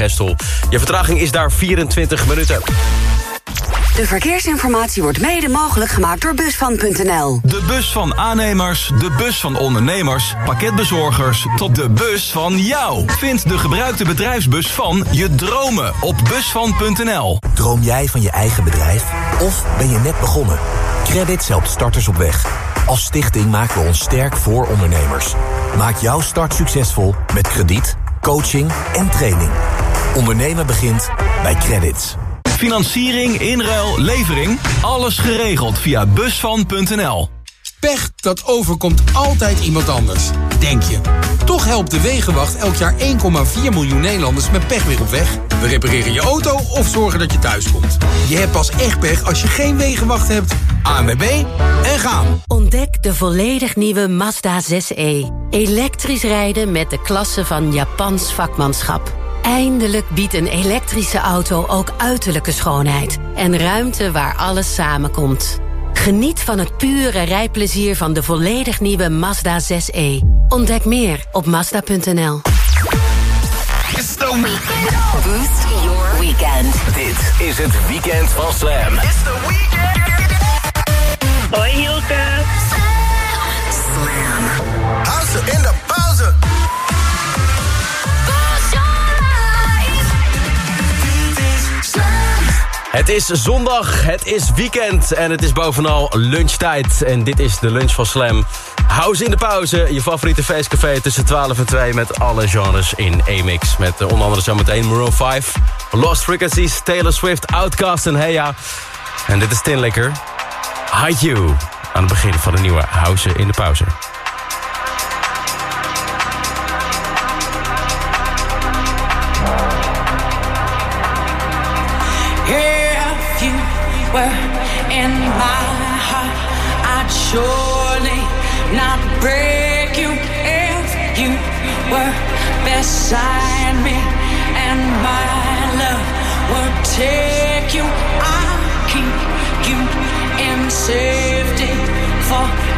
Gestel. Je vertraging is daar 24 minuten. De verkeersinformatie wordt mede mogelijk gemaakt door Busvan.nl. De bus van aannemers, de bus van ondernemers, pakketbezorgers... tot de bus van jou. Vind de gebruikte bedrijfsbus van je dromen op Busvan.nl. Droom jij van je eigen bedrijf? Of ben je net begonnen? Credits helpt starters op weg. Als stichting maken we ons sterk voor ondernemers. Maak jouw start succesvol met krediet, coaching en training. Ondernemen begint bij Credits. Financiering, inruil, levering. Alles geregeld via busvan.nl. Pech, dat overkomt altijd iemand anders. Denk je. Toch helpt de Wegenwacht elk jaar 1,4 miljoen Nederlanders met pech weer op weg. We repareren je auto of zorgen dat je thuis komt. Je hebt pas echt pech als je geen Wegenwacht hebt. ANWB en gaan. Ontdek de volledig nieuwe Mazda 6e. Elektrisch rijden met de klasse van Japans vakmanschap. Eindelijk biedt een elektrische auto ook uiterlijke schoonheid. En ruimte waar alles samenkomt. Geniet van het pure rijplezier van de volledig nieuwe Mazda 6e. Ontdek meer op Mazda.nl. Boost your weekend. Dit is het weekend van Slam. Hoi Hilke. Slam. Hou ze in de Het is zondag, het is weekend en het is bovenal lunchtijd. En dit is de lunch van Slam. House in de pauze, je favoriete feestcafé tussen 12 en 2... met alle genres in E-mix. Met uh, onder andere zometeen Maroon 5, Lost Frequencies, Taylor Swift, Outcast en Heya. En dit is Tin Licker, Hide You. Aan het begin van de nieuwe House in de pauze. In my heart, I'd surely not break you. If you were beside me and my love would take you, I'll keep you in safety forever.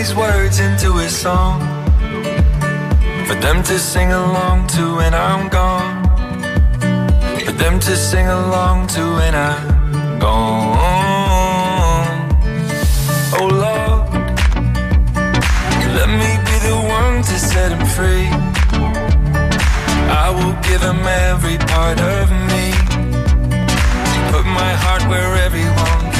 These words into a song for them to sing along to when I'm gone. For them to sing along to when I'm gone. Oh Lord, let me be the one to set him free. I will give him every part of me. Put my heart where everyone can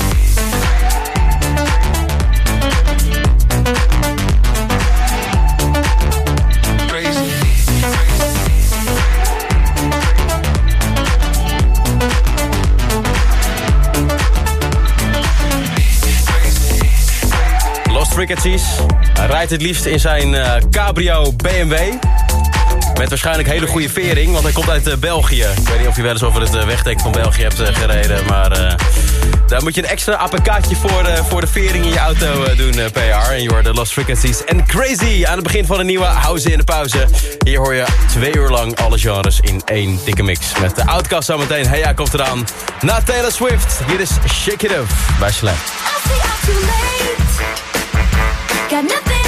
Hij rijdt het liefst in zijn eh, cabrio BMW. Met waarschijnlijk hele goede vering, want hij komt uit eh, België. Ik weet niet of je wel eens over het uh, wegdek van België hebt eh, gereden, maar... eh, daar moet je een extra APK'tje voor, de- voor de vering in je auto eh, doen, eh, PR. En je hoort de Lost Frequencies en Crazy aan het begin van een nieuwe House in de Pauze. Hier hoor je twee uur lang alle genres in één dikke mix. Met de Outcast zometeen. Hey, ja, komt eraan. Na Taylor Swift, hier is Shake It Up bij Slam. Got nothing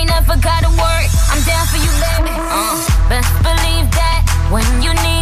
ain't never gotta worry. I'm down for you, baby. Uh, best believe that when you need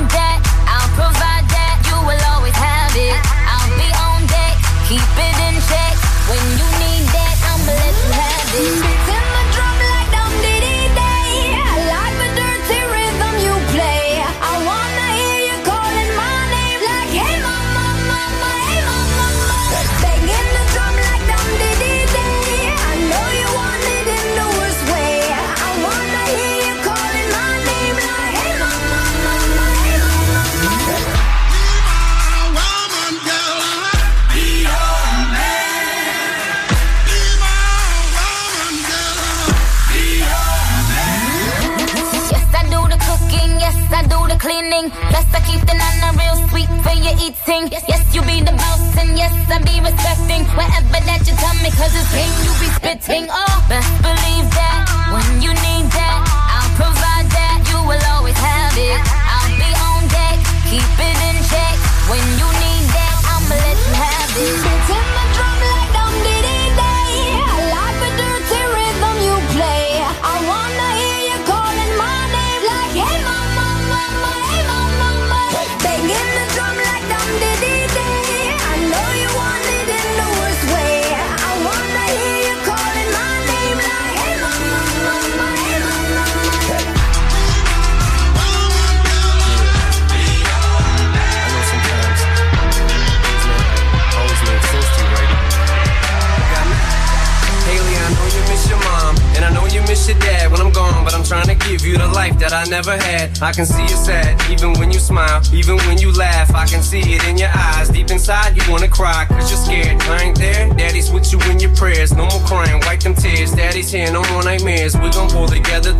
I be respecting whatever that you tell me, cause it's game you be spitting. Oh, best believe I can see you sad, even when you smile, even when you laugh. I can see it in your eyes. Deep inside, you wanna cry, cause you're scared. I ain't there, daddy's with you in your prayers. No more crying, wipe them tears. Daddy's here, no more nightmares. We gon' pull together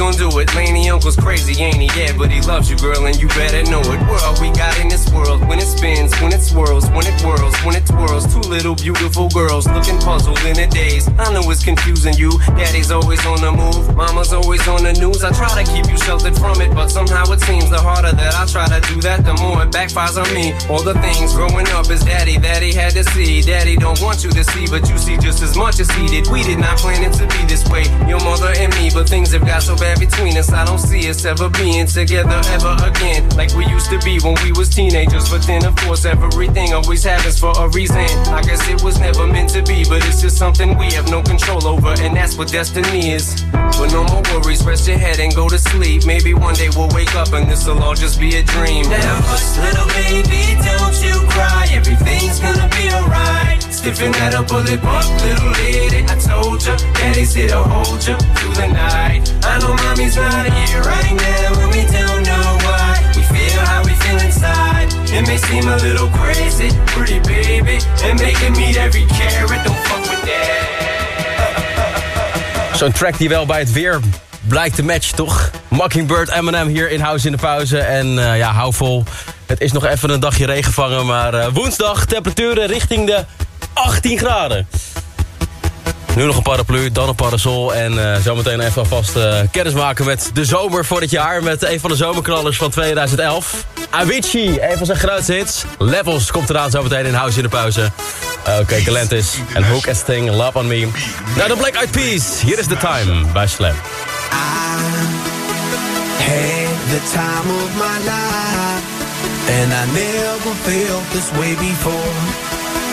gon' do it. Laney uncle's crazy, ain't he? Yeah, but he loves you, girl, and you better know it. What all we got in this world? When it spins, when it swirls, when it whirls, when it twirls. Two little beautiful girls looking puzzled in a daze. I know it's confusing you. Daddy's always on the move, mama's always on the news. I try to keep you sheltered from it, but somehow it seems the harder that I try to do that, the more it backfires on me. All the things growing up is daddy that he had to see. Daddy don't want you to see, but you see just as much as he did. We did not plan it to be this way, your mother and me, but things have got so bad between us. I don't see us ever being together ever again, like we used to be when we was teenagers. But then, of course, everything always happens for a reason. I guess it was never meant to be, but it's just something we have no control over, and that's what destiny is. But no more worries, rest your head and go to sleep. Maybe one day we'll wake up and this'll all just be a dream. Now, little baby, don't you cry. Everything's gonna be alright. Stiffen that up, pull it up, little lady. I told ya, daddy's here to hold ya through the night. I know mommy's not here right now, and we don't know why. We feel how we feel inside. It may seem a little crazy, pretty baby, and making meet every carrot. Don't fuck with that. Zo'n track die wel bij het weer blijkt te matchen, toch? Mockingbird, Eminem hier in House in de Pauze. En eh, ja, hou vol. Het is nog even een dagje regen vangen, maar eh, woensdag temperaturen richting de 18 graden. Nu nog een paraplu, dan een parasol en eh, zometeen even alvast eh, kennis maken met de zomer voor dit jaar. Met een van de zomerknallers van 2011. Avicii, een van zijn grootste hits. Levels komt eraan zometeen in House in de Pauze. Oké, Galantis en Hook and Sting, Love on Me. Nou, de Black Eyed Peas. Hier is The Time bij Slam. The time of my life, and I never felt this way before.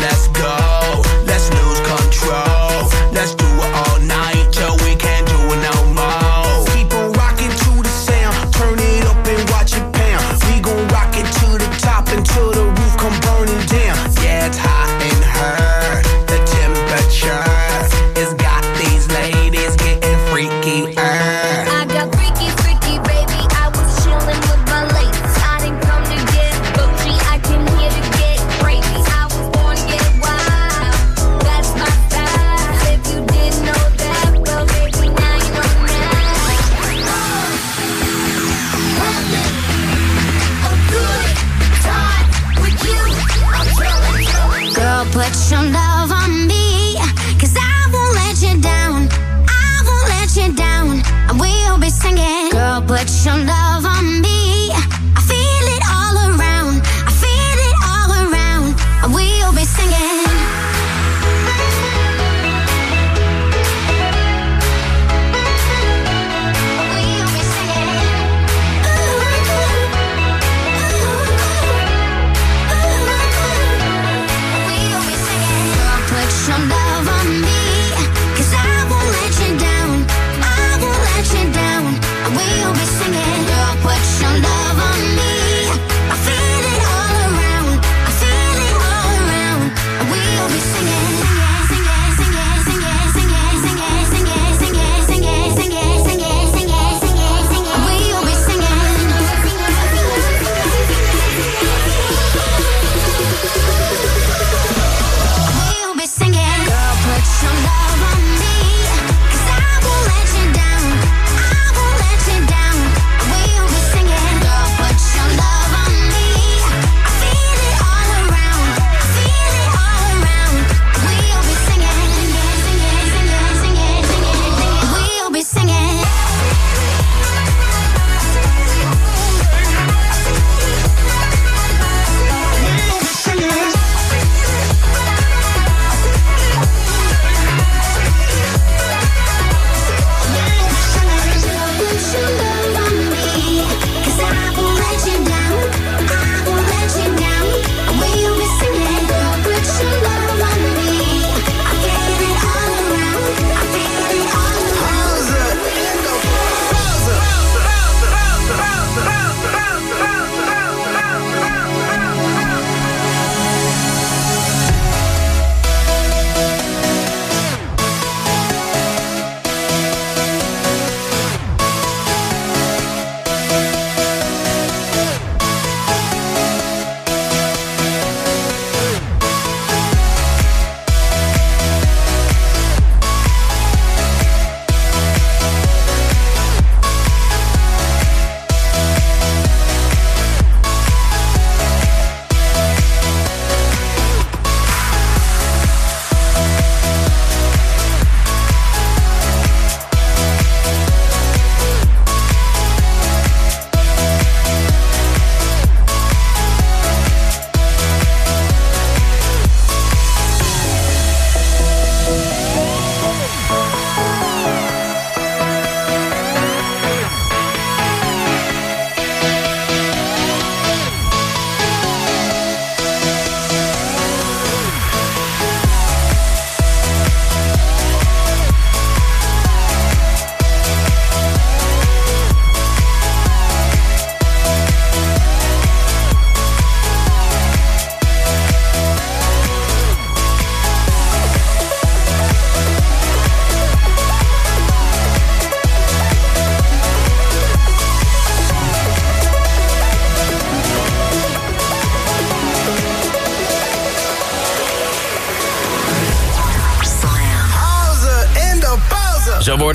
last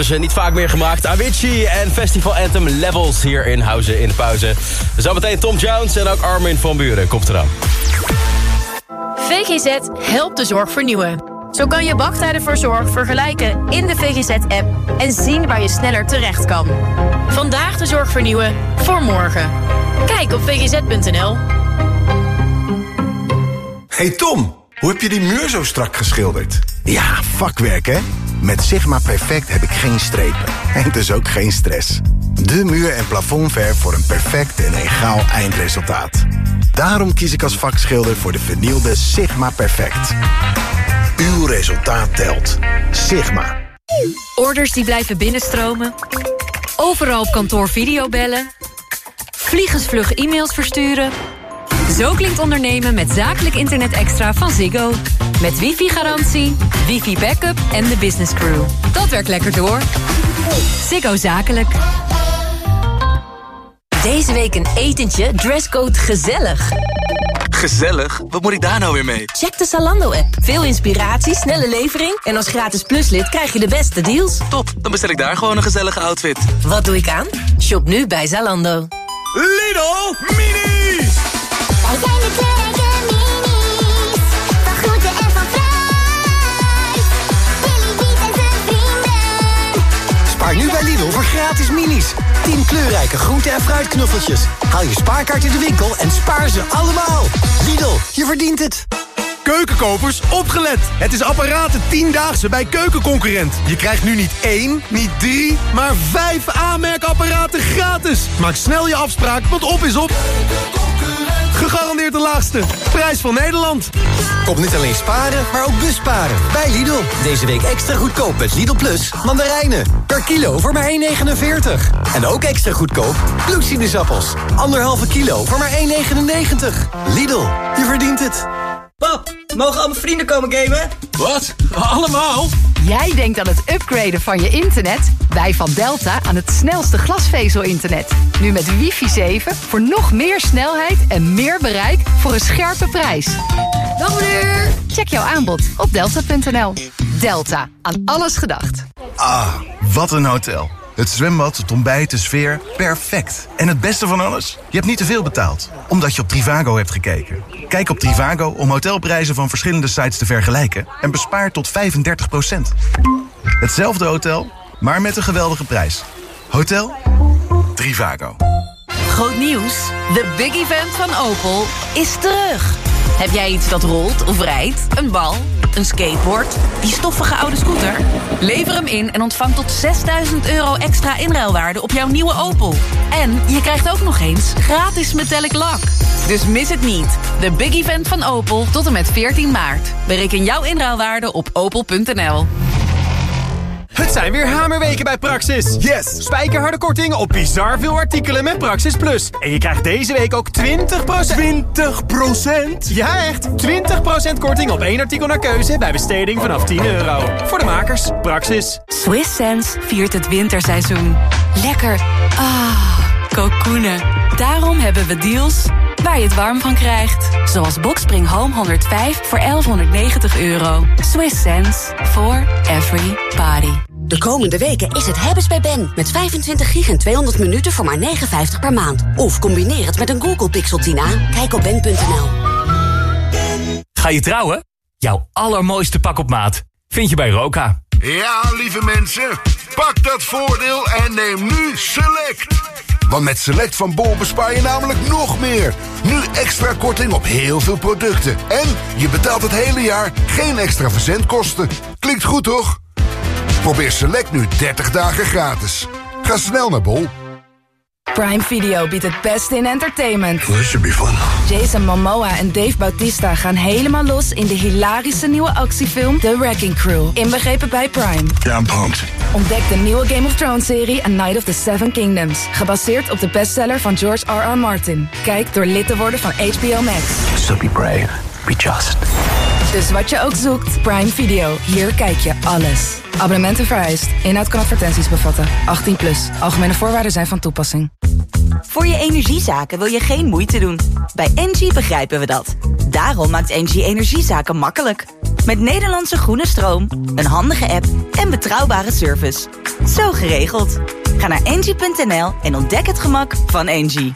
ze niet vaak meer gemaakt. Avicii en Festival Anthem Levels hier in Huizen in de pauze. Zometeen Tom Jones en ook Armin van Buren. Komt eraan. VGZ helpt de zorg vernieuwen. Zo kan je wachttijden voor zorg vergelijken in de VGZ-app en zien waar je sneller terecht kan. Vandaag de zorg vernieuwen voor morgen. Kijk op vgz.nl. Hey Tom, hoe heb je die muur zo strak geschilderd? Ja, vakwerk hè? Met Sigma Perfect heb ik geen strepen. En dus ook geen stress. De muur- en plafondverf voor een perfect en egaal eindresultaat. Daarom kies ik als vakschilder voor de vernielde Sigma Perfect. Uw resultaat telt. Sigma. Orders die blijven binnenstromen. Overal op kantoor videobellen. Vliegensvlug e-mails versturen. Zo klinkt ondernemen met zakelijk internet extra van Ziggo. Met wifi-garantie, wifi-backup en de business crew. Dat werkt lekker door. Ziggo Zakelijk. Deze week een etentje, dresscode gezellig. Gezellig? Wat moet ik daar nou weer mee? Check de Zalando-app. Veel inspiratie, snelle levering... en als gratis pluslid krijg je de beste deals. Top, dan bestel ik daar gewoon een gezellige outfit. Wat doe ik aan? Shop nu bij Zalando. Lidl minis. Haal je spaarkaart in de winkel en spaar ze allemaal. Lidl, je verdient het. Keukenkopers, opgelet! Het is apparaten 10-daagse bij Keukenconcurrent. Je krijgt nu niet één, niet drie, maar vijf aanmerkapparaten gratis. Maak snel je afspraak, want op is op. Gegarandeerd de laagste. Prijs van Nederland. Kom niet alleen sparen, maar ook busparen. Bij Lidl. Deze week extra goedkoop met Lidl Plus mandarijnen. Per kilo voor maar 1,49. En ook extra goedkoop bloedsinusappels. Anderhalve kilo voor maar 1,99. Lidl, je verdient het. Pap, mogen al mijn vrienden komen gamen? Wat? Allemaal? Jij denkt aan het upgraden van je internet? Wij van Delta aan het snelste glasvezel-internet. Nu met wifi 7 voor nog meer snelheid en meer bereik voor een scherpe prijs. Dag meneer! Check jouw aanbod op delta.nl. Delta, aan alles gedacht. Ah, wat een hotel. Het zwembad, het ontbijt, de sfeer, perfect. En het beste van alles? Je hebt niet te veel betaald, omdat je op Trivago hebt gekeken. Kijk op Trivago om hotelprijzen van verschillende sites te vergelijken... en bespaar tot 35% Hetzelfde hotel, maar met een geweldige prijs. Hotel Trivago. Groot nieuws. De big event van Opel is terug. Heb jij iets dat rolt of rijdt? Een bal? Een skateboard? Die stoffige oude scooter? Lever hem in en ontvang tot 6000 euro extra inruilwaarde op jouw nieuwe Opel. En je krijgt ook nog eens gratis metallic lak. Dus mis het niet. De big event van Opel tot en met 14 maart. Bereken jouw inruilwaarde op opel.nl. Het zijn weer hamerweken bij Praxis. Yes! Spijkerharde korting op bizar veel artikelen met Praxis Plus. En je krijgt deze week ook 20%... 20%? Ja, echt! 20% korting op één artikel naar keuze bij besteding vanaf 10 euro. Voor de makers, Praxis. Swiss Sense viert het winterseizoen. Lekker. Ah, kokoenen. Daarom hebben we deals waar je het warm van krijgt. Zoals Boxspring Home 105 voor 1190 euro. Swiss sense for every party. De komende weken is het hebben's bij Ben. Met 25 gig en 200 minuten voor maar 59 per maand. Of combineer het met een Google Pixel 10a. Kijk op ben.nl. Ga je trouwen? Jouw allermooiste pak op maat vind je bij Roka. Ja, lieve mensen, pak dat voordeel en neem nu Select. Want met Select van Bol bespaar je namelijk nog meer. Nu extra korting op heel veel producten. En je betaalt het hele jaar geen extra verzendkosten. Klinkt goed, toch? Probeer Select nu 30 dagen gratis. Ga snel naar Bol. Prime Video biedt het beste in entertainment. This should be fun. Jason Momoa en Dave Bautista gaan helemaal los in de hilarische nieuwe actiefilm The Wrecking Crew. Inbegrepen bij Prime. Ja, I'm pumped. Ontdek de nieuwe Game of Thrones serie A Night of the Seven Kingdoms. Gebaseerd op de bestseller van George R.R. Martin. Kijk door lid te worden van HBO Max. So be brave, be just. Dus wat je ook zoekt, Prime Video. Hier kijk je alles. Abonnementen vereist. Inhoud kan advertenties bevatten. 18 plus. Algemene voorwaarden zijn van toepassing. Voor je energiezaken wil je geen moeite doen. Bij Engie begrijpen we dat. Daarom maakt Engie energiezaken makkelijk. Met Nederlandse groene stroom, een handige app en betrouwbare service. Zo geregeld. Ga naar engie.nl en ontdek het gemak van Engie.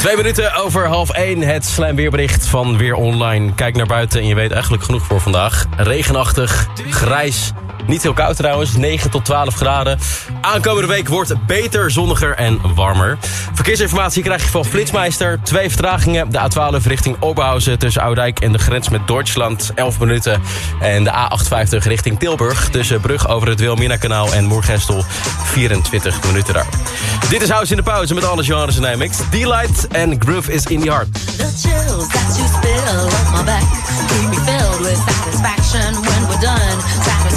Twee minuten over half één. Het slam weerbericht van Weer Online. Kijk naar buiten en je weet eigenlijk genoeg voor vandaag. Regenachtig, grijs, niet heel koud trouwens, 9 tot 12 graden. Aankomende week wordt beter, zonniger en warmer. Verkeersinformatie krijg je van Flitsmeister. Twee vertragingen. De A12 richting Oberhausen tussen Oudijk en de grens met Duitsland, 11 minuten. En de A58 richting Tilburg tussen Brug over het Wilmina-kanaal en Moergestel, 24 minuten daar. Dit is House in de Pauze met alle genres en mix. D-Light en Groove is in the Heart. The chills that you spill up my back Keep me filled with satisfaction when we're done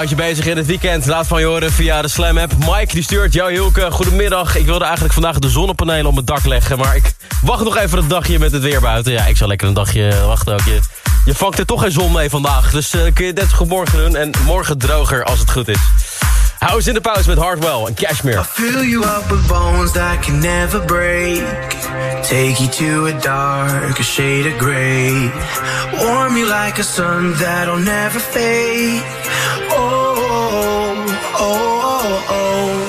Wat houdt je bezig in het weekend? Laat van je horen via de Slam app. Mike die stuurt jou Hilke. Goedemiddag. Ik wilde eigenlijk vandaag de zonnepanelen op mijn dak leggen. Maar ik wacht nog even een dagje met het weer buiten. Ja, ik zal lekker een dagje wachten ook. Je, vangt er toch geen zon mee vandaag. Dus uh, kun je net goed morgen doen. En morgen droger als het goed is. Hou eens in de pauze met Hardwell en Cashmere. I fill you up with bones that can never break. Take you to a darker shade of gray. Warm you like a sun that'll never fade. Oh, oh, oh, oh. oh.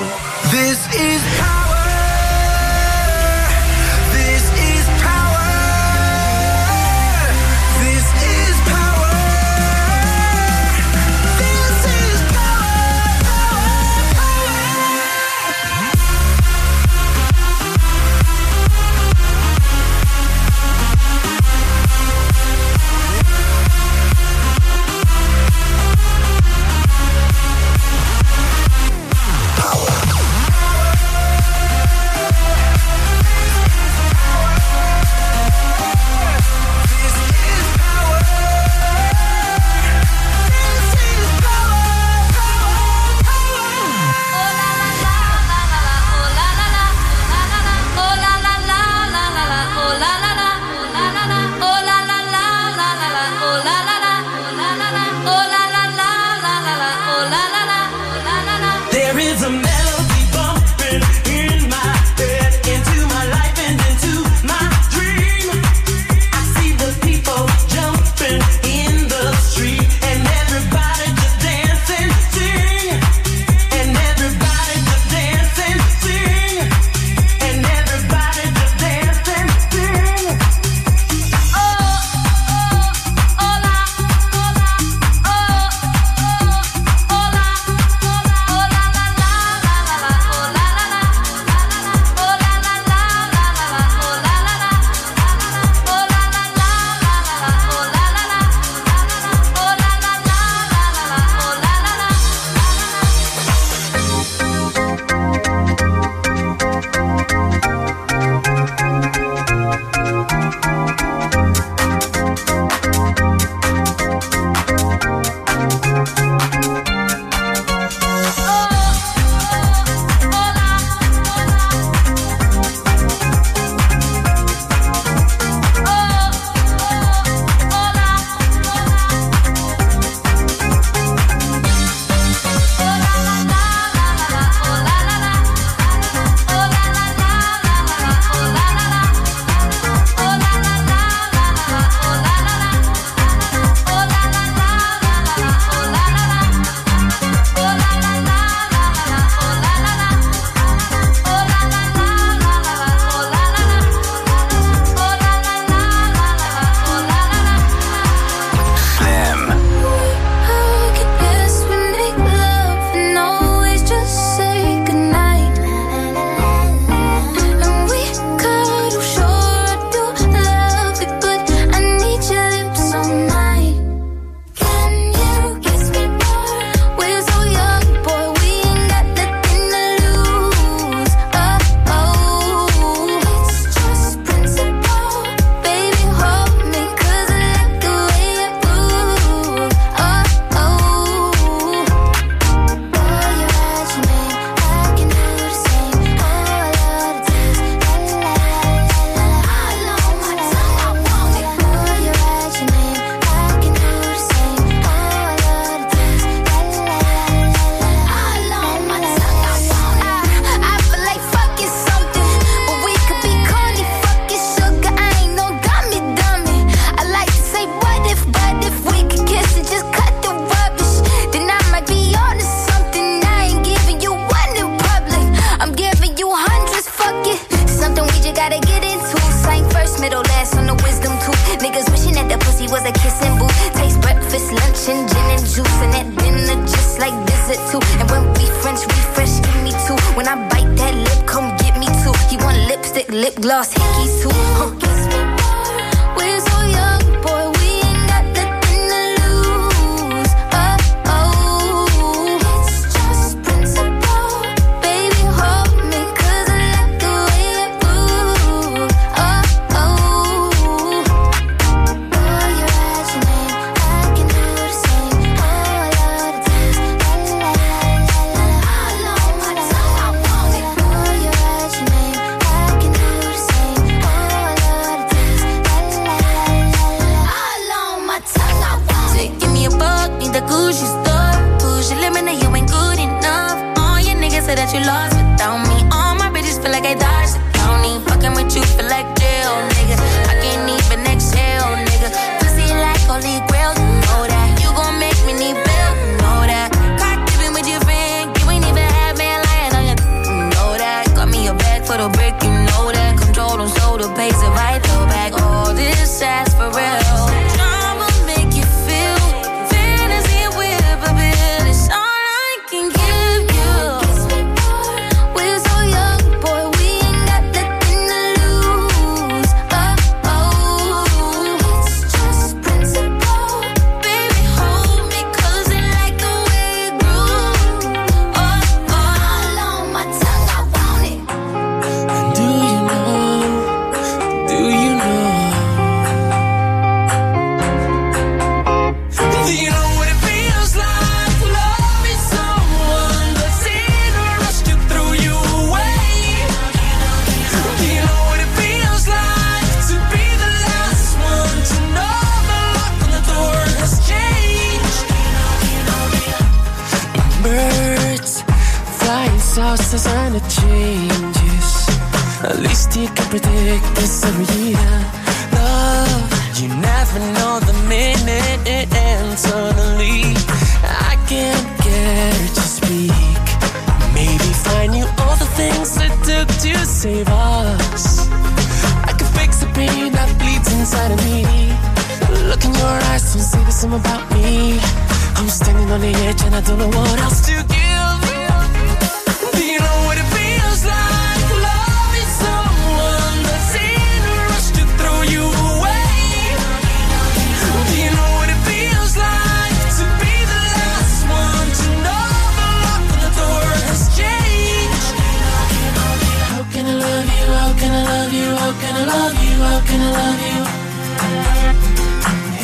Can I love you? How can I love you?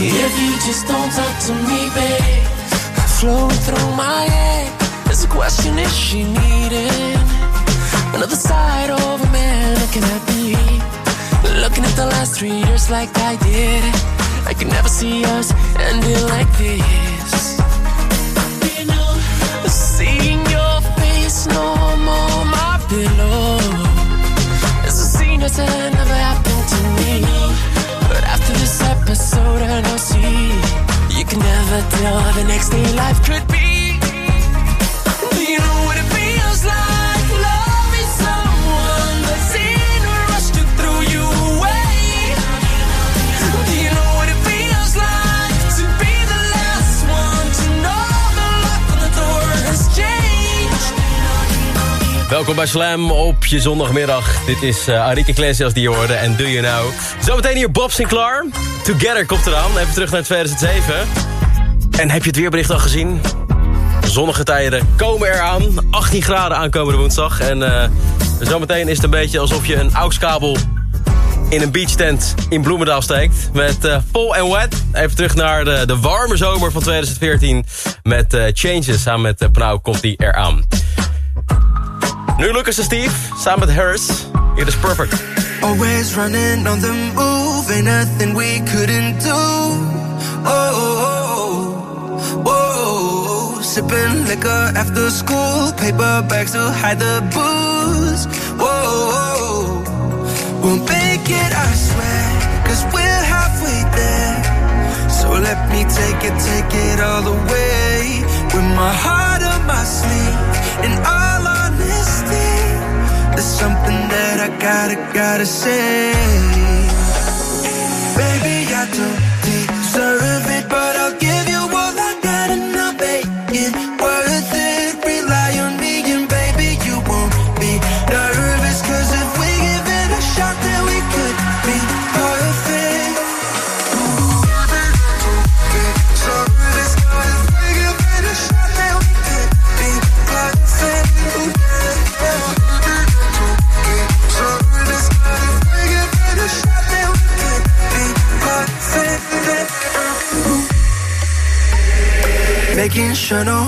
If you just don't talk to me, babe, flowing through my head. There's a question: Is she needing another side of a man? Can I be looking at the last three years like I did? I could never see us ending like this. It's a never happened to me. But after this episode, I know see you can never tell the next day life could be. Welkom bij Slam op je zondagmiddag. Dit is uh, Arike Iglesias die je hoorde en Do You Know. Zometeen hier Bob Sinclair. Together komt eraan. Even terug naar 2007. En heb je het weerbericht al gezien? Zonnige tijden komen eraan. 18 graden aankomende woensdag. En uh, zometeen is het een beetje alsof je een AUX-kabel in een beachtent in Bloemendaal steekt. Met uh, Full and Wet. Even terug naar de, de warme zomer van 2014. Met Changes. Samen met uh, Pnau komt die eraan. Nu Lucas en Steve, samen met Harris. It is perfect. Always running on the move, ain't nothing we couldn't do. Oh, oh, oh, oh. oh. sipping liquor after school, paper bags to hide the booze. Whoa, oh, we'll make it, I swear, cause we're halfway there. So let me take it, take it all the way. With my heart gotta, say.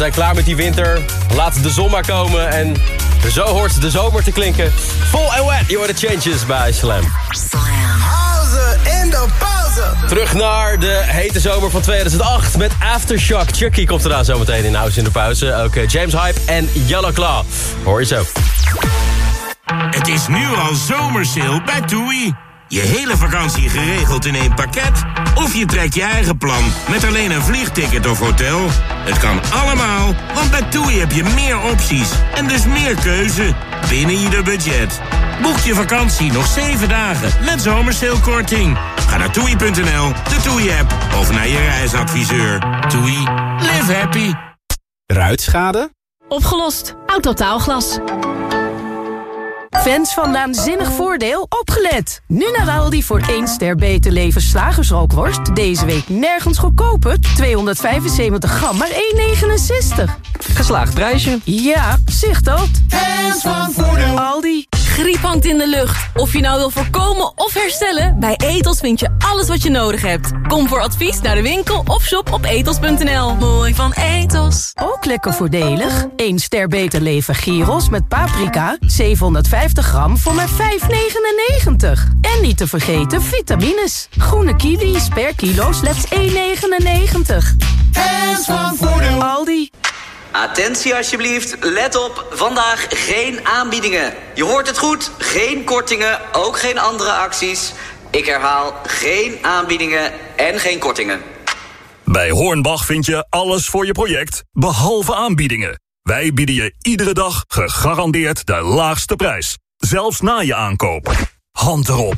zijn klaar met die winter. Laat de zon maar komen en zo hoort de zomer te klinken. Vol en wet, je hoort de changes bij Slam. Pauze in de pauze. Terug naar de hete zomer van 2008 met Aftershock. Chucky komt eraan zometeen in House in de Pauze. Ook eh, James Hype en Yellow Claw. Hoor je zo. Het is nu al zomersale bij TUI. Je hele vakantie geregeld in één pakket? Of je trekt je eigen plan met alleen een vliegticket of hotel? Het kan allemaal, want bij TUI heb je meer opties en dus meer keuze binnen ieder budget. Boek je vakantie nog 7 dagen met zomersalekorting. Ga naar toei.nl, de TUI-app of naar je reisadviseur. TUI, live happy. Ruitschade? Opgelost. Autotaalglas. Fans van Naanzinnig Voordeel, opgelet! Nu naar Aldi voor 1 ster beter leven slagersrookworst. Deze week nergens goedkoper. 275 gram, maar 1,69. Geslaagd prijsje. Ja, zicht dat. Fans van Voordeel. Aldi. Griep hangt in de lucht. Of je nou wil voorkomen of herstellen, bij Etos vind je alles wat je nodig hebt. Kom voor advies naar de winkel of shop op etos.nl. Mooi van Etos. Ook lekker voordelig. 1 ster beter leven gyros met paprika. 750 gram voor maar 5,99. En niet te vergeten vitamines. Groene kiwis per kilo slechts 1,99. Fans van Voordeel. Aldi. Attentie alsjeblieft, let op, vandaag geen aanbiedingen. Je hoort het goed, geen kortingen, ook geen andere acties. Ik herhaal, geen aanbiedingen en geen kortingen. Bij Hornbach vind je alles voor je project, behalve aanbiedingen. Wij bieden je iedere dag gegarandeerd de laagste prijs. Zelfs na je aankoop. Hand erop.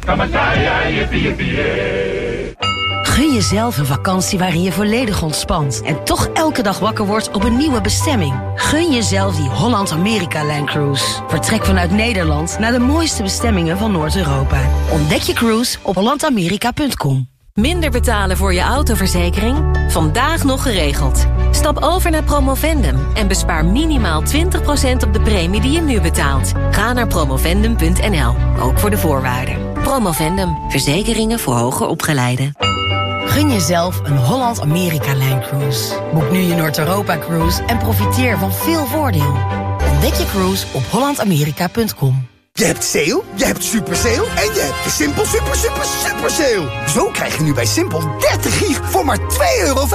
Gun jezelf een vakantie waarin je volledig ontspant... en toch elke dag wakker wordt op een nieuwe bestemming. Gun jezelf die Holland-Amerika-Line Vertrek vanuit Nederland naar de mooiste bestemmingen van Noord-Europa. Ontdek je cruise op hollandamerika.com. Minder betalen voor je autoverzekering? Vandaag nog geregeld. Stap over naar Promovendum en bespaar minimaal 20% op de premie die je nu betaalt. Ga naar promovendum.nl, ook voor de voorwaarden. Promovendum, verzekeringen voor hoger opgeleiden. Gun jezelf een Holland-Amerika-lijncruise. Boek nu je Noord-Europa-cruise en profiteer van veel voordeel. Ontdek je cruise op hollandamerika.com. Je hebt sale, je hebt super sale en je hebt de Simpel super super super sale. Zo krijg je nu bij Simpel 30 gig voor maar 2,50 euro.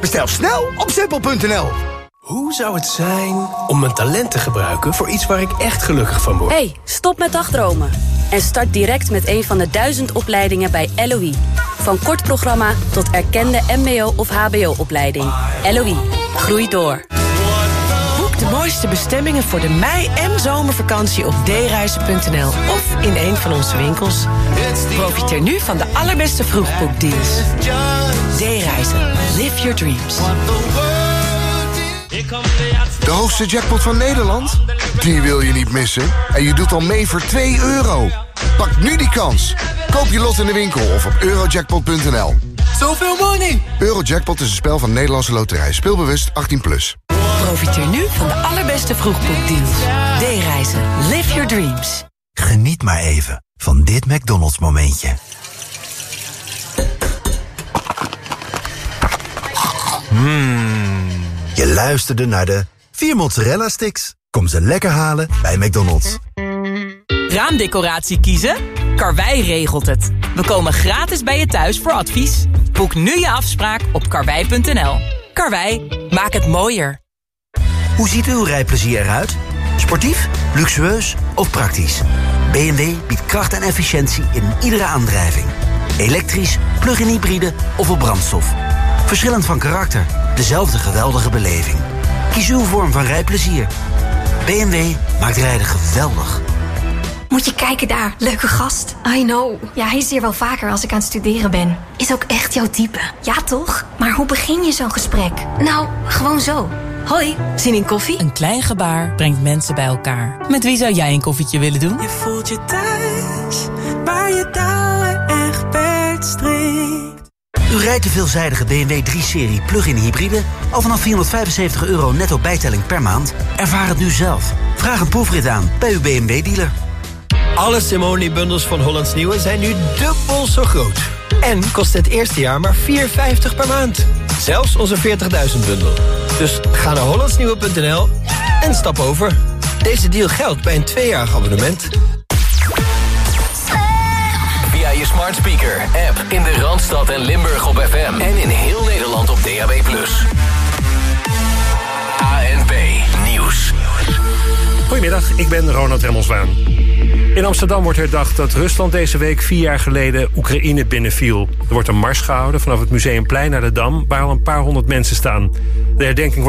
Bestel snel op simpel.nl. Hoe zou het zijn om mijn talent te gebruiken voor iets waar ik echt gelukkig van word? hey, stop met dagdromen. En start direct met een van de duizend opleidingen bij LOE. Van kort programma tot erkende mbo- of hbo-opleiding. LOE, groei door. De mooiste bestemmingen voor de mei- en zomervakantie op dereizen.nl of in een van onze winkels. Profiteer nu van de allerbeste vroegboekdeals. D-reizen. Live your dreams. De hoogste jackpot van Nederland? Die wil je niet missen. En je doet al mee voor 2 euro. Pak nu die kans. Koop je lot in de winkel of op eurojackpot.nl. Zoveel money! Eurojackpot is een spel van Nederlandse Loterij. Speelbewust 18+. Plus. Profiteer nu van de allerbeste vroegboekdeals. D-reizen. Live your dreams. Geniet maar even van dit McDonald's momentje. Mmm. Je luisterde naar de vier mozzarella sticks. Kom ze lekker halen bij McDonald's. Raamdecoratie kiezen? Karwei regelt het. We komen gratis bij je thuis voor advies. Boek nu je afspraak op karwei.nl. Karwei, maak het mooier. Hoe ziet uw rijplezier eruit? Sportief, luxueus of praktisch? BMW biedt kracht en efficiëntie in iedere aandrijving. Elektrisch, plug-in hybride of op brandstof. Verschillend van karakter, dezelfde geweldige beleving. Kies uw vorm van rijplezier. BMW maakt rijden geweldig. Moet je kijken daar, leuke gast. I know. Ja, hij is hier wel vaker als ik aan het studeren ben. Is ook echt jouw type. Ja, toch? Maar hoe begin je zo'n gesprek? Nou, gewoon zo. Hoi, zin in koffie? Een klein gebaar brengt mensen bij elkaar. Met wie zou jij een koffietje willen doen? Je voelt je thuis, waar je touwen echt strikt. U rijdt de veelzijdige BMW 3-serie plug-in hybride... al vanaf 475 euro netto bijtelling per maand? Ervaar het nu zelf. Vraag een proefrit aan bij uw BMW-dealer. Alle Simone-bundels van Hollands Nieuwe zijn nu dubbel zo groot. En kost het eerste jaar maar 4,50 per maand. Zelfs onze 40.000-bundel. Dus ga naar hollandsnieuwe.nl en stap over. Deze deal geldt bij een tweejarig abonnement. Via je smart speaker, app in de Randstad en Limburg op FM. En in heel Nederland op DAB+. Goedemiddag, ik ben Ronald Remmelswaan. In Amsterdam wordt herdacht dat Rusland deze week vier jaar geleden Oekraïne binnenviel. Er wordt een mars gehouden vanaf het Museumplein naar de Dam... waar al een paar honderd mensen staan. De herdenking